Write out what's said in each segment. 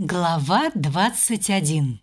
Глава 21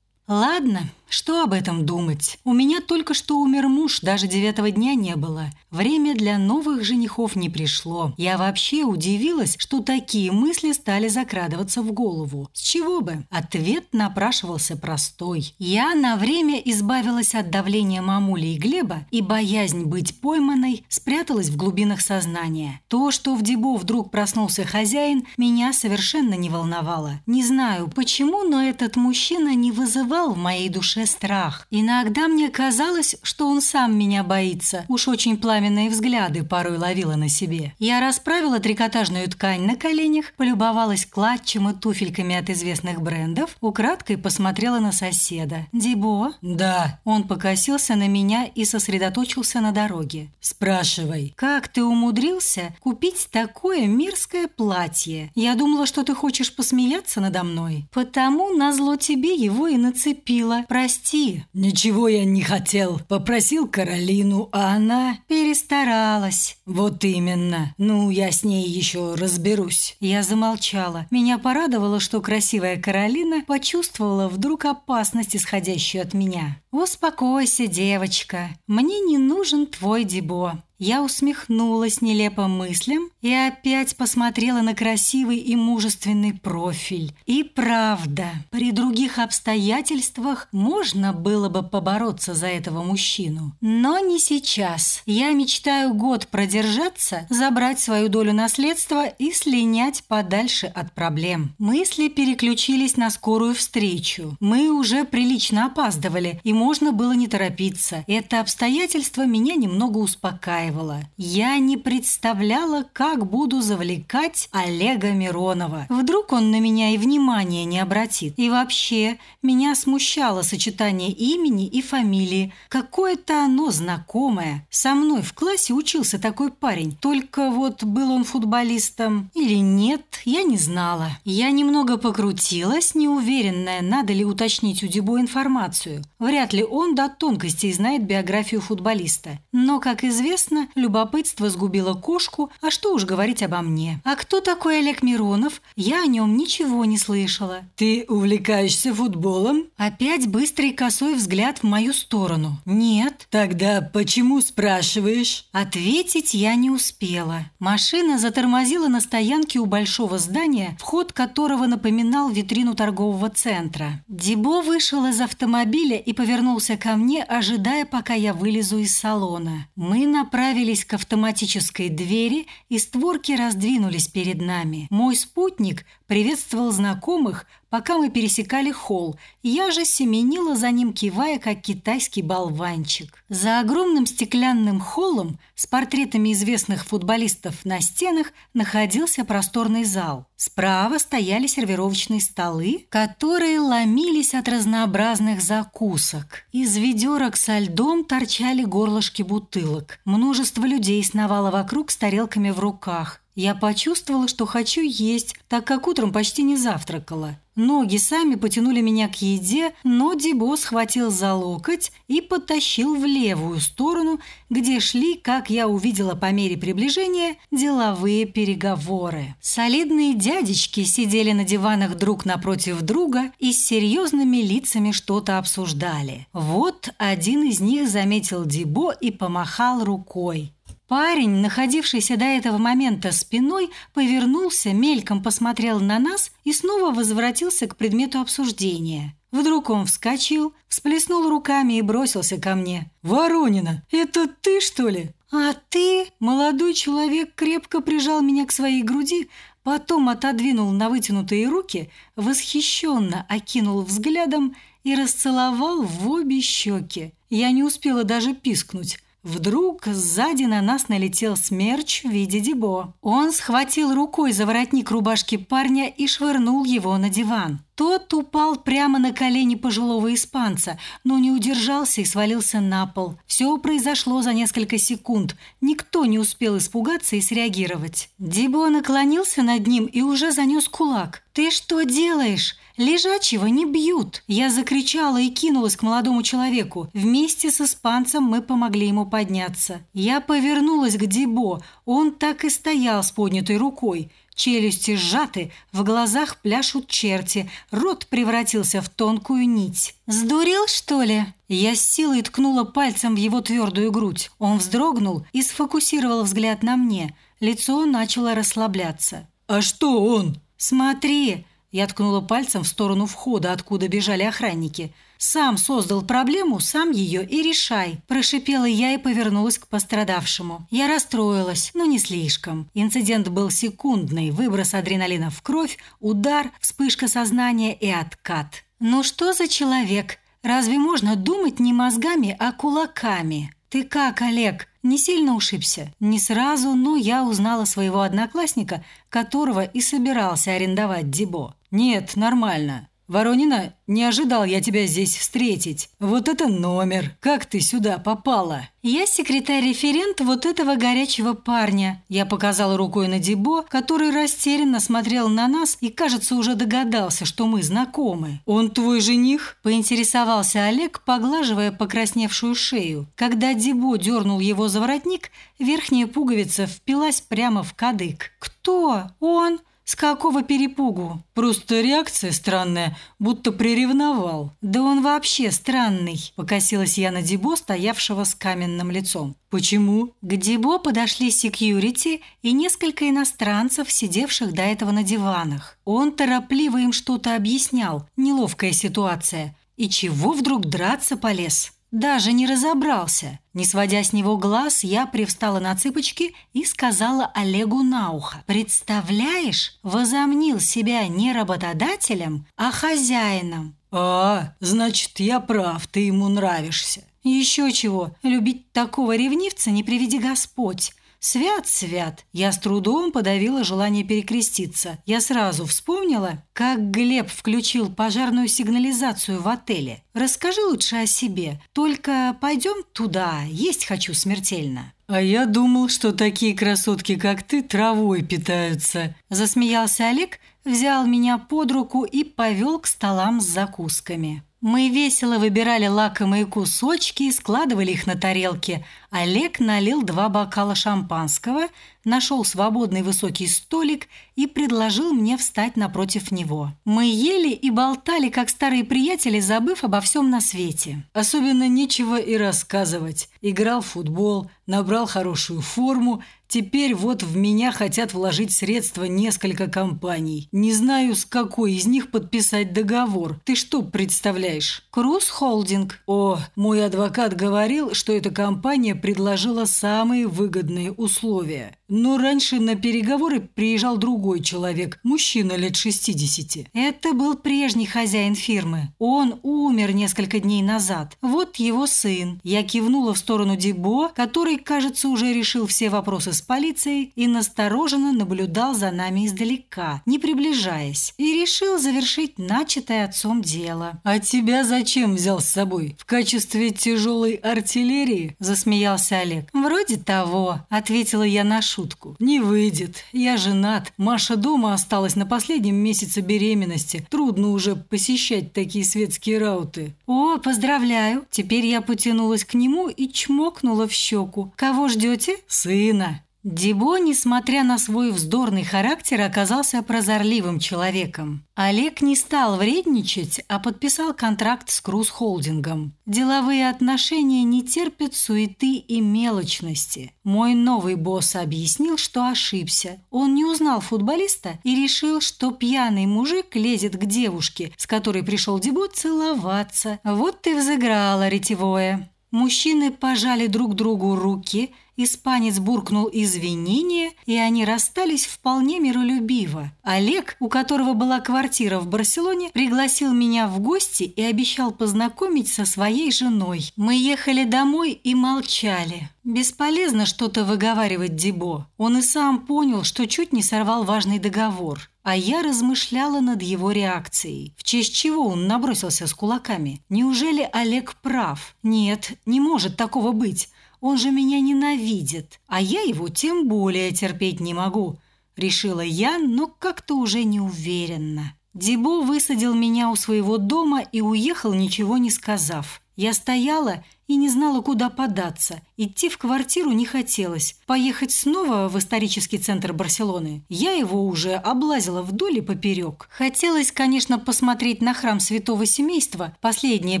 Ладно, что об этом думать? У меня только что умер муж, даже девятого дня не было. Время для новых женихов не пришло. Я вообще удивилась, что такие мысли стали закрадываться в голову. С чего бы? Ответ напрашивался простой. Я на время избавилась от давления мамули и Глеба, и боязнь быть пойманной спряталась в глубинах сознания. То, что в Дебо вдруг проснулся хозяин, меня совершенно не волновало. Не знаю почему, но этот мужчина не вызывал в моей душе душе страх. Иногда мне казалось, что он сам меня боится. Уж очень пламенные взгляды порой ловила на себе. Я расправила трикотажную ткань на коленях, полюбовалась клатчем и туфельками от известных брендов, украдкой посмотрела на соседа. «Дибо?» «Да». Он покосился на меня и сосредоточился на дороге. «Спрашивай». «Как ты умудрился купить такое мирское платье? Я думала, что ты хочешь посмеяться надо мной. Потому назло тебе его и нацепила. Прости, прости». «Ничего я не хотел. Попросил Каролину, а она...» «Перестаралась». «Вот именно. Ну, я с ней еще разберусь». Я замолчала. Меня порадовало, что красивая Каролина почувствовала вдруг опасность, исходящую от меня. «Успокойся, девочка. Мне не нужен твой Дебо. Я усмехнулась нелепым мыслям и опять посмотрела на красивый и мужественный профиль. И правда, при других обстоятельствах можно было бы побороться за этого мужчину. Но не сейчас. Я мечтаю год продержаться, забрать свою долю наследства и слинять подальше от проблем. Мысли переключились на скорую встречу. Мы уже прилично опаздывали, и можно было не торопиться. Это обстоятельство меня немного успокаивало устраивало. Я не представляла, как буду завлекать Олега Миронова. Вдруг он на меня и внимания не обратит. И вообще, меня смущало сочетание имени и фамилии. Какое-то оно знакомое. Со мной в классе учился такой парень. Только вот был он футболистом или нет, я не знала. Я немного покрутилась, неуверенная, надо ли уточнить у Дебо информацию. Вряд ли он до тонкостей знает биографию футболиста. Но, как известно, любопытство сгубило кошку, а что уж говорить обо мне. А кто такой Олег Миронов? Я о нем ничего не слышала. Ты увлекаешься футболом? Опять быстрый косой взгляд в мою сторону. Нет. Тогда почему спрашиваешь? Ответить я не успела. Машина затормозила на стоянке у большого здания, вход которого напоминал витрину торгового центра. Дебо вышел из автомобиля и повернулся ко мне, ожидая, пока я вылезу из салона. Мы направились направились к автоматической двери, и створки раздвинулись перед нами. Мой спутник приветствовал знакомых, пока мы пересекали холл. Я же семенила за ним, кивая, как китайский болванчик. За огромным стеклянным холлом с портретами известных футболистов на стенах находился просторный зал. Справа стояли сервировочные столы, которые ломились от разнообразных закусок. Из ведерок со льдом торчали горлышки бутылок. Множество людей сновало вокруг с тарелками в руках. Я почувствовала, что хочу есть, так как утром почти не завтракала. Ноги сами потянули меня к еде, но Дебо схватил за локоть и потащил в левую сторону, где шли, как я увидела по мере приближения, деловые переговоры. Солидные дядечки сидели на диванах друг напротив друга и с серьезными лицами что-то обсуждали. Вот один из них заметил Дебо и помахал рукой. Парень, находившийся до этого момента спиной, повернулся, мельком посмотрел на нас и снова возвратился к предмету обсуждения. Вдруг он вскочил, всплеснул руками и бросился ко мне. «Воронина, это ты, что ли?» «А ты?» Молодой человек крепко прижал меня к своей груди, потом отодвинул на вытянутые руки, восхищенно окинул взглядом и расцеловал в обе щеки. Я не успела даже пискнуть. Вдруг сзади на нас налетел смерч в виде Дебо. Он схватил рукой за воротник рубашки парня и швырнул его на диван. Тот упал прямо на колени пожилого испанца, но не удержался и свалился на пол. Все произошло за несколько секунд. Никто не успел испугаться и среагировать. Дебо наклонился над ним и уже занес кулак. «Ты что делаешь?» Лежачего не бьют!» Я закричала и кинулась к молодому человеку. Вместе с испанцем мы помогли ему подняться. Я повернулась к Дебо. Он так и стоял с поднятой рукой. Челюсти сжаты, в глазах пляшут черти, рот превратился в тонкую нить. «Сдурел, что ли?» Я с силой ткнула пальцем в его твердую грудь. Он вздрогнул и сфокусировал взгляд на мне. Лицо начало расслабляться. «А что он?» «Смотри!» Я ткнула пальцем в сторону входа, откуда бежали охранники. «Сам создал проблему, сам ее и решай», – прошипела я и повернулась к пострадавшему. Я расстроилась, но не слишком. Инцидент был секундный, выброс адреналина в кровь, удар, вспышка сознания и откат. «Ну что за человек? Разве можно думать не мозгами, а кулаками?» «Ты как, Олег? Не сильно ушибся?» Не сразу, но я узнала своего одноклассника, которого и собирался арендовать Дибо. «Нет, нормально. Воронина, не ожидал я тебя здесь встретить. Вот это номер. Как ты сюда попала?» «Я секретарь-референт вот этого горячего парня». Я показала рукой на Дибо, который растерянно смотрел на нас и, кажется, уже догадался, что мы знакомы. «Он твой жених?» – поинтересовался Олег, поглаживая покрасневшую шею. Когда Дибо дернул его за воротник, верхняя пуговица впилась прямо в кадык. «Кто? Он?» С какого перепугу? Просто реакция странная, будто приревновал. Да он вообще странный, покосилась я на Дебо, стоявшего с каменным лицом. Почему? К Дебо подошли секьюрити и несколько иностранцев, сидевших до этого на диванах. Он торопливо им что-то объяснял. Неловкая ситуация. И чего вдруг драться полез? Даже не разобрался. Не сводя с него глаз, я привстала на цыпочки и сказала Олегу на ухо. «Представляешь, возомнил себя не работодателем, а хозяином». «А, значит, я прав, ты ему нравишься». «Еще чего, любить такого ревнивца не приведи Господь. Свят, свят. Я с трудом подавила желание перекреститься. Я сразу вспомнила, как Глеб включил пожарную сигнализацию в отеле. Расскажи лучше о себе. Только пойдем туда. Есть хочу смертельно. А я думал, что такие красотки, как ты, травой питаются. Засмеялся Олег, взял меня под руку и повел к столам с закусками. Мы весело выбирали лакомые кусочки и складывали их на тарелки. Олег налил два бокала шампанского, нашел свободный высокий столик и предложил мне встать напротив него. Мы ели и болтали, как старые приятели, забыв обо всем на свете. Особенно нечего и рассказывать. Играл в футбол, набрал хорошую форму, теперь вот в меня хотят вложить средства несколько компаний. Не знаю, с какой из них подписать договор. Ты что представляешь? Круз Холдинг. О, мой адвокат говорил, что эта компания предложила самые выгодные условия. Но раньше на переговоры приезжал другой человек, мужчина лет 60. Это был прежний хозяин фирмы. Он умер несколько дней назад. Вот его сын. Я кивнула в сторону Дибо, который, кажется, уже решил все вопросы с полицией и настороженно наблюдал за нами издалека, не приближаясь, и решил завершить начатое отцом дело. «А тебя зачем взял с собой? В качестве тяжелой артиллерии?» – засмеялся Олег. «Вроде того», – ответила я на шутку. «Не выйдет. Я женат. Маша дома осталась на последнем месяце беременности. Трудно уже посещать такие светские рауты». «О, поздравляю. Теперь я потянулась к нему и чмокнула в щеку. Кого ждете?» «Сына». Дибо, несмотря на свой вздорный характер, оказался прозорливым человеком. Олег не стал вредничать, а подписал контракт с Круз Холдингом. Деловые отношения не терпят суеты и мелочности. Мой новый босс объяснил, что ошибся. Он не узнал футболиста и решил, что пьяный мужик лезет к девушке, с которой пришел Дибо, целоваться. Вот ты взыграла, ретевое. Мужчины пожали друг другу руки, испанец буркнул извинения, и они расстались вполне миролюбиво. Олег, у которого была квартира в Барселоне, пригласил меня в гости и обещал познакомить со своей женой. Мы ехали домой и молчали. Бесполезно что-то выговаривать Дебо. Он и сам понял, что чуть не сорвал важный договор. А я размышляла над его реакцией. В честь чего он набросился с кулаками? Неужели Олег прав? Нет, не может такого быть. Он же меня ненавидит, а я его тем более терпеть не могу. Решила я, но как-то уже не уверенно. Дебо высадил меня у своего дома и уехал, ничего не сказав. Я стояла и не знала, куда податься. Идти в квартиру не хотелось. Поехать снова в исторический центр Барселоны. Я его уже облазила вдоль и поперек. Хотелось, конечно, посмотреть на храм святого семейства, последнее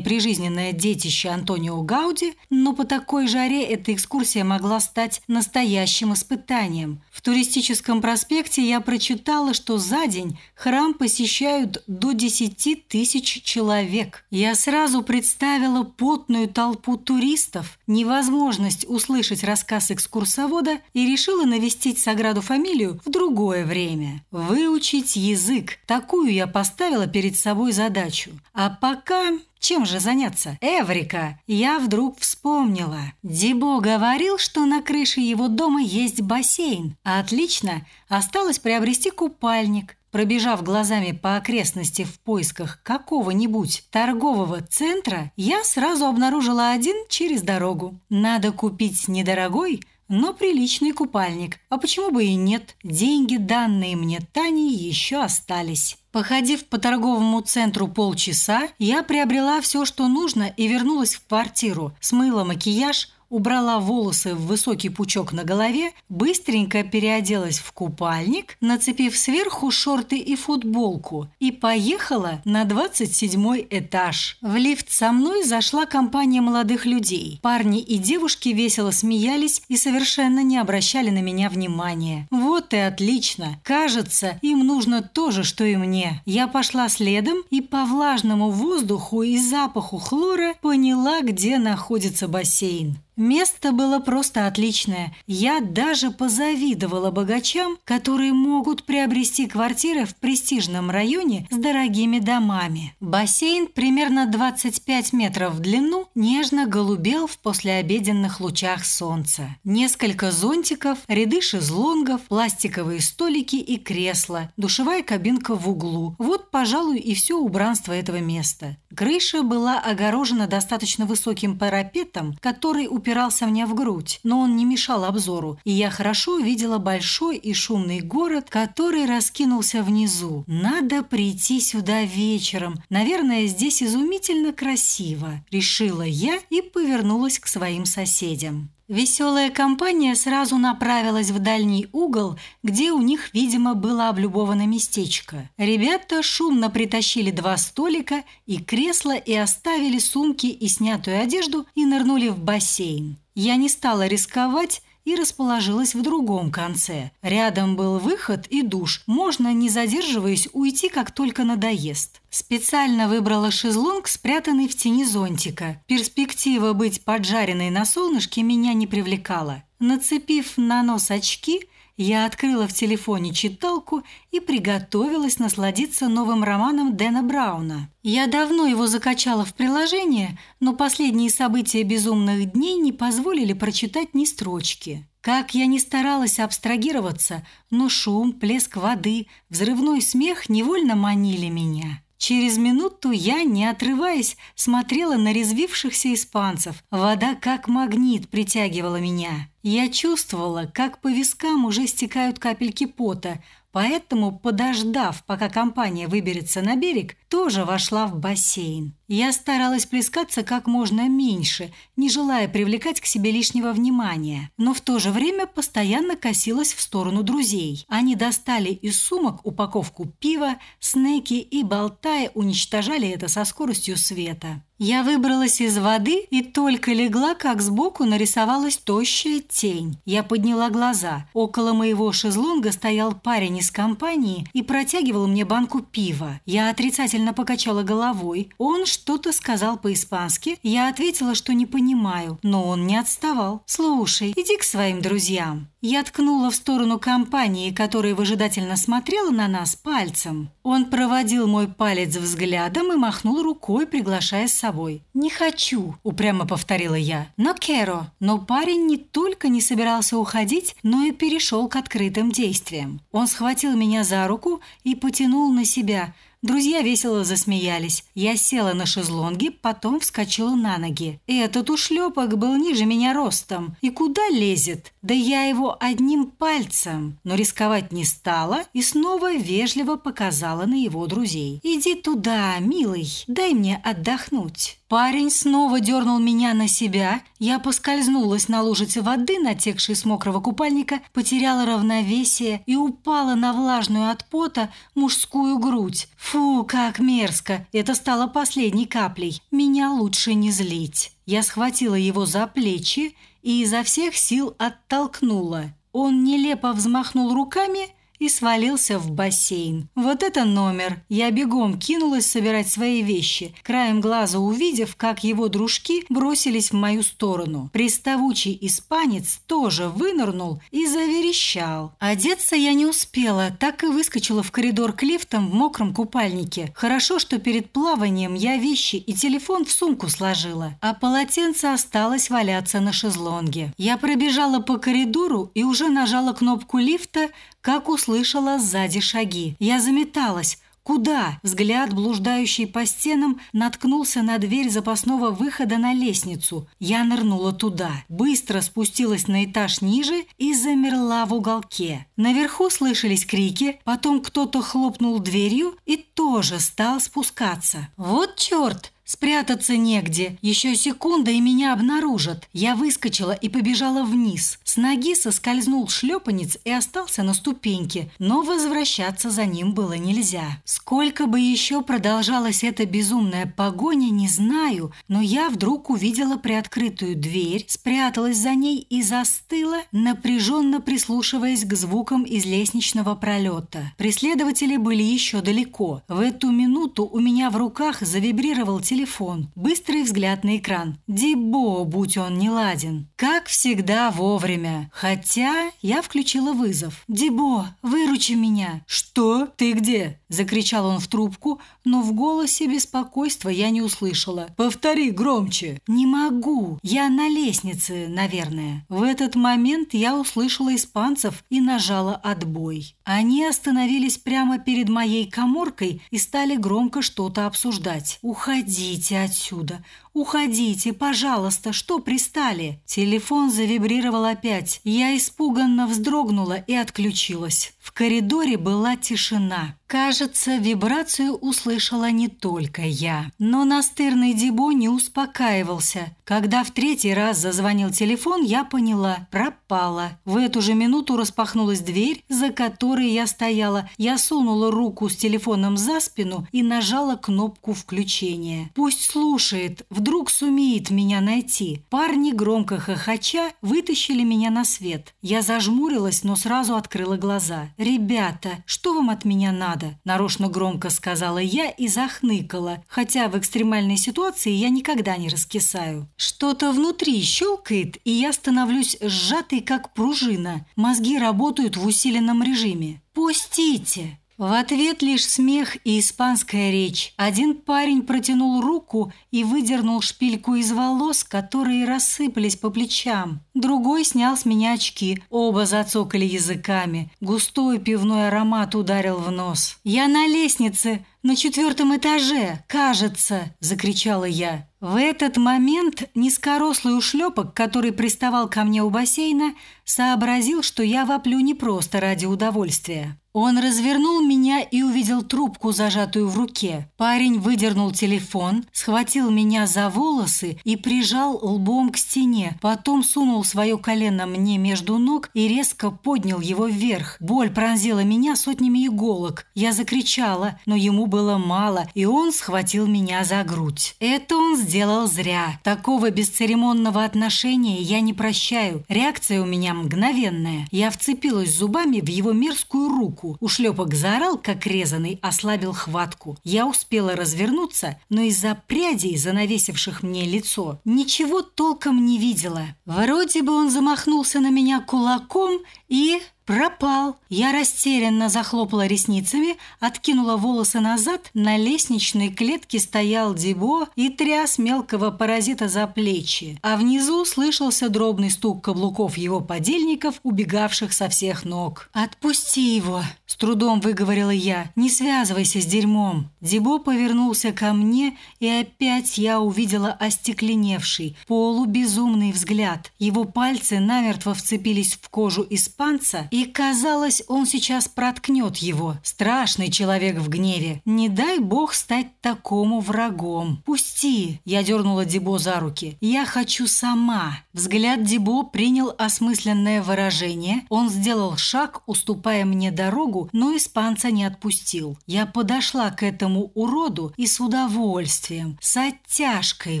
прижизненное детище Антонио Гауди, но по такой жаре эта экскурсия могла стать настоящим испытанием. В туристическом проспекте я прочитала, что за день храм посещают до 10 тысяч человек. Я сразу представила потную толпу туристов, невозможность услышать рассказ экскурсовода и решила навестить Саграду фамилию в другое время. Выучить язык. Такую я поставила перед собой задачу. А пока чем же заняться? Эврика! Я вдруг вспомнила. Дибо говорил, что на крыше его дома есть бассейн. Отлично! Осталось приобрести купальник. Пробежав глазами по окрестности в поисках какого-нибудь торгового центра, я сразу обнаружила один через дорогу. Надо купить недорогой, но приличный купальник. А почему бы и нет? Деньги, данные мне Таней, еще остались. Походив по торговому центру полчаса, я приобрела все, что нужно и вернулась в квартиру. Смыла макияж, убрала волосы в высокий пучок на голове, быстренько переоделась в купальник, нацепив сверху шорты и футболку, и поехала на 27 этаж. В лифт со мной зашла компания молодых людей. Парни и девушки весело смеялись и совершенно не обращали на меня внимания. Вот и отлично. Кажется, им нужно то же, что и мне. Я пошла следом и по влажному воздуху и запаху хлора поняла, где находится бассейн. Место было просто отличное. Я даже позавидовала богачам, которые могут приобрести квартиры в престижном районе с дорогими домами. Бассейн примерно 25 метров в длину нежно голубел в послеобеденных лучах солнца. Несколько зонтиков, ряды шезлонгов, пластиковые столики и кресла, душевая кабинка в углу. Вот, пожалуй, и все убранство этого места. Крыша была огорожена достаточно высоким парапетом, который упирался мне в грудь, но он не мешал обзору, и я хорошо увидела большой и шумный город, который раскинулся внизу. Надо прийти сюда вечером. Наверное, здесь изумительно красиво, решила я и повернулась к своим соседям. Веселая компания сразу направилась в дальний угол, где у них, видимо, было облюбовано местечко. Ребята шумно притащили два столика и кресла и оставили сумки и снятую одежду и нырнули в бассейн. Я не стала рисковать и расположилась в другом конце. Рядом был выход и душ. Можно, не задерживаясь, уйти, как только надоест. Специально выбрала шезлонг, спрятанный в тени зонтика. Перспектива быть поджаренной на солнышке меня не привлекала. Нацепив на нос очки, я открыла в телефоне читалку и приготовилась насладиться новым романом Дэна Брауна. Я давно его закачала в приложение, но последние события безумных дней не позволили прочитать ни строчки. Как я ни старалась абстрагироваться, но шум, плеск воды, взрывной смех невольно манили меня. Через минуту я, не отрываясь, смотрела на резвившихся испанцев. Вода как магнит притягивала меня. Я чувствовала, как по вискам уже стекают капельки пота, поэтому, подождав, пока компания выберется на берег, тоже вошла в бассейн. Я старалась плескаться как можно меньше, не желая привлекать к себе лишнего внимания, но в то же время постоянно косилась в сторону друзей. Они достали из сумок упаковку пива, снеки и, болтая, уничтожали это со скоростью света. Я выбралась из воды и только легла, как сбоку нарисовалась тощая тень. Я подняла глаза. Около моего шезлонга стоял парень из компании и протягивал мне банку пива. Я отрицательно покачала головой. Он что-то сказал по-испански. Я ответила, что не понимаю, но он не отставал. «Слушай, иди к своим друзьям». Я ткнула в сторону компании, которая выжидательно смотрела на нас пальцем. Он проводил мой палец взглядом и махнул рукой, приглашая с собой. «Не хочу», – упрямо повторила я. «Но Керо». Но парень не только не собирался уходить, но и перешел к открытым действиям. Он схватил меня за руку и потянул на себя – Друзья весело засмеялись. Я села на шезлонге, потом вскочила на ноги. Этот ушлепок был ниже меня ростом. И куда лезет? Да я его одним пальцем. Но рисковать не стала и снова вежливо показала на его друзей. «Иди туда, милый, дай мне отдохнуть». Парень снова дернул меня на себя. Я поскользнулась на лужице воды, натекшей с мокрого купальника, потеряла равновесие и упала на влажную от пота мужскую грудь. Фу, как мерзко! Это стало последней каплей. Меня лучше не злить. Я схватила его за плечи и изо всех сил оттолкнула. Он нелепо взмахнул руками – и свалился в бассейн. Вот это номер! Я бегом кинулась собирать свои вещи, краем глаза увидев, как его дружки бросились в мою сторону. Приставучий испанец тоже вынырнул и заверещал. Одеться я не успела, так и выскочила в коридор к лифтам в мокром купальнике. Хорошо, что перед плаванием я вещи и телефон в сумку сложила, а полотенце осталось валяться на шезлонге. Я пробежала по коридору и уже нажала кнопку лифта, как услышала сзади шаги. Я заметалась. Куда? Взгляд, блуждающий по стенам, наткнулся на дверь запасного выхода на лестницу. Я нырнула туда, быстро спустилась на этаж ниже и замерла в уголке. Наверху слышались крики, потом кто-то хлопнул дверью и тоже стал спускаться. «Вот черт!» Спрятаться негде. Еще секунда, и меня обнаружат. Я выскочила и побежала вниз. С ноги соскользнул шлепанец и остался на ступеньке, но возвращаться за ним было нельзя. Сколько бы еще продолжалась эта безумная погоня, не знаю, но я вдруг увидела приоткрытую дверь, спряталась за ней и застыла, напряженно прислушиваясь к звукам из лестничного пролета. Преследователи были еще далеко. В эту минуту у меня в руках завибрировал телефон телефон. Быстрый взгляд на экран. Дибо, будь он не ладен. Как всегда вовремя. Хотя я включила вызов. Дибо, выручи меня. Что? Ты где? Закричал он в трубку, но в голосе беспокойства я не услышала. Повтори громче. Не могу. Я на лестнице, наверное. В этот момент я услышала испанцев и нажала отбой. Они остановились прямо перед моей каморкой и стали громко что-то обсуждать. Уходи «Уходите отсюда! Уходите, пожалуйста! Что пристали?» Телефон завибрировал опять. Я испуганно вздрогнула и отключилась. В коридоре была тишина. Кажется, вибрацию услышала не только я. Но настырный Дебо не успокаивался. Когда в третий раз зазвонил телефон, я поняла – пропала. В эту же минуту распахнулась дверь, за которой я стояла. Я сунула руку с телефоном за спину и нажала кнопку включения. Пусть слушает, вдруг сумеет меня найти. Парни, громко хохоча, вытащили меня на свет. Я зажмурилась, но сразу открыла глаза. «Ребята, что вам от меня надо?» – нарочно громко сказала я и захныкала, хотя в экстремальной ситуации я никогда не раскисаю. Что-то внутри щелкает, и я становлюсь сжатой, как пружина. Мозги работают в усиленном режиме. «Пустите!» В ответ лишь смех и испанская речь. Один парень протянул руку и выдернул шпильку из волос, которые рассыпались по плечам. Другой снял с меня очки. Оба зацокали языками. Густой пивной аромат ударил в нос. «Я на лестнице!» на четвертом этаже, кажется!» – закричала я. В этот момент низкорослый ушлепок, который приставал ко мне у бассейна, сообразил, что я воплю не просто ради удовольствия. Он развернул меня и увидел трубку, зажатую в руке. Парень выдернул телефон, схватил меня за волосы и прижал лбом к стене. Потом сунул свое колено мне между ног и резко поднял его вверх. Боль пронзила меня сотнями иголок. Я закричала, но ему было мало, и он схватил меня за грудь. Это он сделал зря. Такого бесцеремонного отношения я не прощаю. Реакция у меня мгновенная. Я вцепилась зубами в его мерзкую руку руку. Ушлепок заорал, как резанный, ослабил хватку. Я успела развернуться, но из-за прядей, занавесивших мне лицо, ничего толком не видела. Вроде бы он замахнулся на меня кулаком и пропал. Я растерянно захлопала ресницами, откинула волосы назад. На лестничной клетке стоял Дебо и тряс мелкого паразита за плечи. А внизу слышался дробный стук каблуков его подельников, убегавших со всех ног. «Отпусти его!» – с трудом выговорила я. «Не связывайся с дерьмом!» Дебо повернулся ко мне, и опять я увидела остекленевший, полубезумный взгляд. Его пальцы намертво вцепились в кожу испанца, и казалось, он сейчас проткнет его. Страшный человек в гневе. Не дай бог стать такому врагом. Пусти. Я дернула Дебо за руки. Я хочу сама. Взгляд Дебо принял осмысленное выражение. Он сделал шаг, уступая мне дорогу, но испанца не отпустил. Я подошла к этому уроду и с удовольствием, с оттяжкой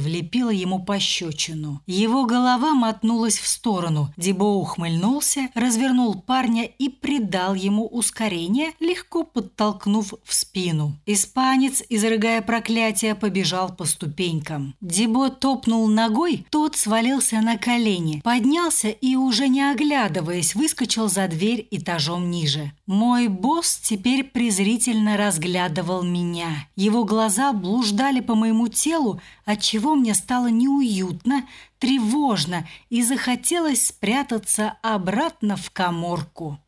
влепила ему пощечину. Его голова мотнулась в сторону. Дебо ухмыльнулся, развернул парня и придал ему ускорение, легко подтолкнув в спину. Испанец, изрыгая проклятие, побежал по ступенькам. Дебо топнул ногой, тот свалился на колени, поднялся и, уже не оглядываясь, выскочил за дверь этажом ниже. Мой босс теперь презрительно разглядывал меня. Его глаза блуждали по моему телу, отчего мне стало неуютно, тревожно и захотелось спрятаться обратно в каморку.